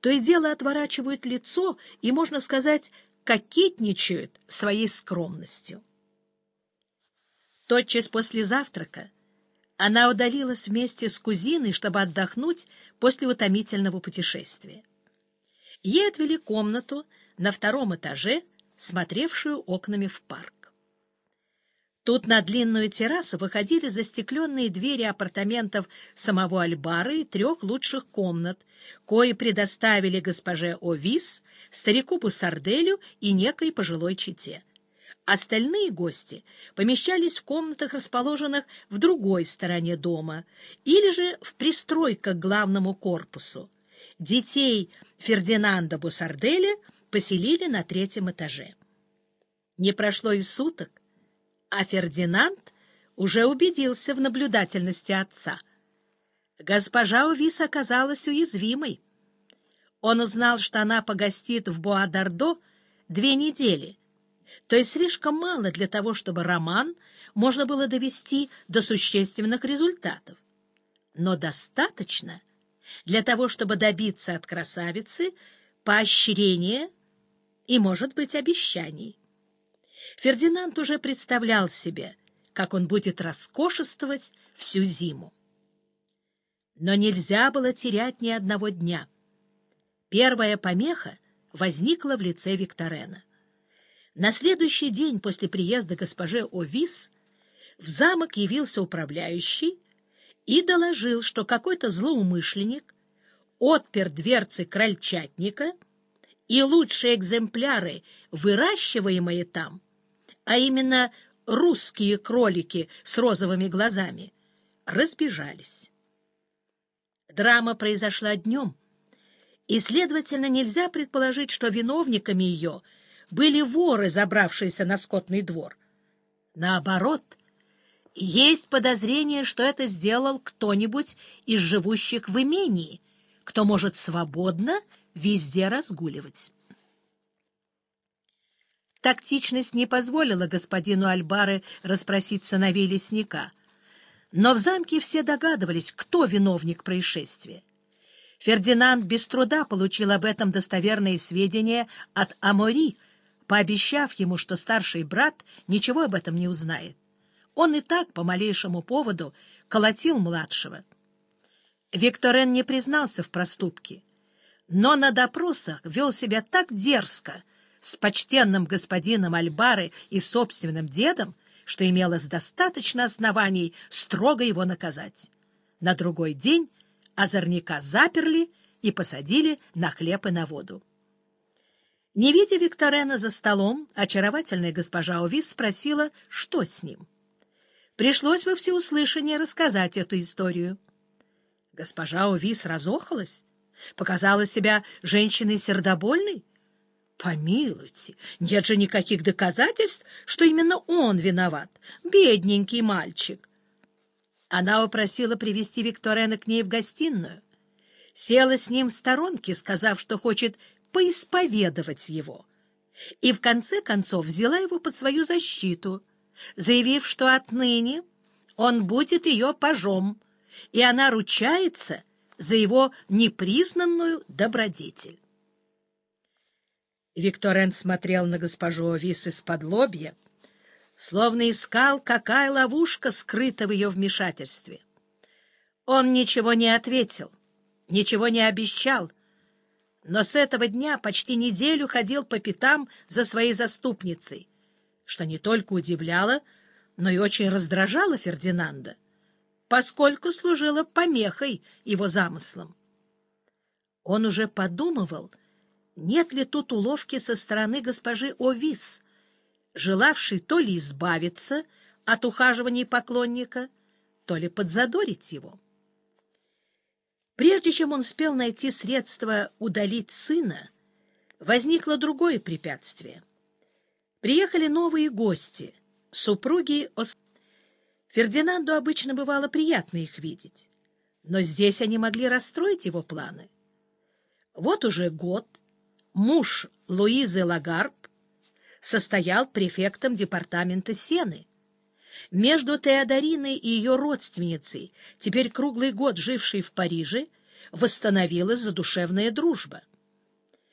то и дело отворачивают лицо и, можно сказать, кокетничают своей скромностью. Тотчас после завтрака она удалилась вместе с кузиной, чтобы отдохнуть после утомительного путешествия. Ей отвели комнату на втором этаже, смотревшую окнами в парк. Тут на длинную террасу выходили застекленные двери апартаментов самого Альбара и трех лучших комнат, кои предоставили госпоже Овис, старику Бусарделю и некой пожилой чете. Остальные гости помещались в комнатах, расположенных в другой стороне дома, или же в пристройках к главному корпусу. Детей Фердинанда Бусарделя поселили на третьем этаже. Не прошло и суток, а Фердинанд уже убедился в наблюдательности отца. Госпожа Увис оказалась уязвимой. Он узнал, что она погостит в Буадардо две недели — то есть слишком мало для того, чтобы роман можно было довести до существенных результатов, но достаточно для того, чтобы добиться от красавицы поощрения и, может быть, обещаний. Фердинанд уже представлял себе, как он будет роскошествовать всю зиму. Но нельзя было терять ни одного дня. Первая помеха возникла в лице Викторена. На следующий день после приезда госпожи Овис в замок явился управляющий и доложил, что какой-то злоумышленник отпер дверцы крольчатника и лучшие экземпляры, выращиваемые там, а именно русские кролики с розовыми глазами, разбежались. Драма произошла днем, и, следовательно, нельзя предположить, что виновниками ее — были воры, забравшиеся на скотный двор. Наоборот, есть подозрение, что это сделал кто-нибудь из живущих в имении, кто может свободно везде разгуливать. Тактичность не позволила господину Альбаре расспросить сыновей лесника, но в замке все догадывались, кто виновник происшествия. Фердинанд без труда получил об этом достоверные сведения от Амори, пообещав ему, что старший брат ничего об этом не узнает. Он и так по малейшему поводу колотил младшего. Викторен не признался в проступке, но на допросах вел себя так дерзко с почтенным господином Альбары и собственным дедом, что имелось достаточно оснований строго его наказать. На другой день озорника заперли и посадили на хлеб и на воду. Не видя Викторена за столом, очаровательная госпожа Овис спросила, что с ним. Пришлось во всеуслышание рассказать эту историю. Госпожа Овис разохалась, показала себя женщиной сердобольной. Помилуйте, нет же никаких доказательств, что именно он виноват, бедненький мальчик. Она упросила привести Викторена к ней в гостиную. Села с ним в сторонке, сказав, что хочет поисповедовать его, и в конце концов взяла его под свою защиту, заявив, что отныне он будет ее пажом, и она ручается за его непризнанную добродетель. Викторен смотрел на госпожу Овис из-под лобья, словно искал, какая ловушка скрыта в ее вмешательстве. Он ничего не ответил, ничего не обещал, но с этого дня почти неделю ходил по пятам за своей заступницей, что не только удивляло, но и очень раздражало Фердинанда, поскольку служило помехой его замыслам. Он уже подумывал, нет ли тут уловки со стороны госпожи Овис, желавшей то ли избавиться от ухаживаний поклонника, то ли подзадорить его. Прежде чем он успел найти средства удалить сына, возникло другое препятствие. Приехали новые гости, супруги Ос... Фердинанду обычно бывало приятно их видеть, но здесь они могли расстроить его планы. Вот уже год муж Луизы Лагарб состоял префектом департамента Сены. Между Теодориной и ее родственницей, теперь круглый год жившей в Париже, восстановилась задушевная дружба.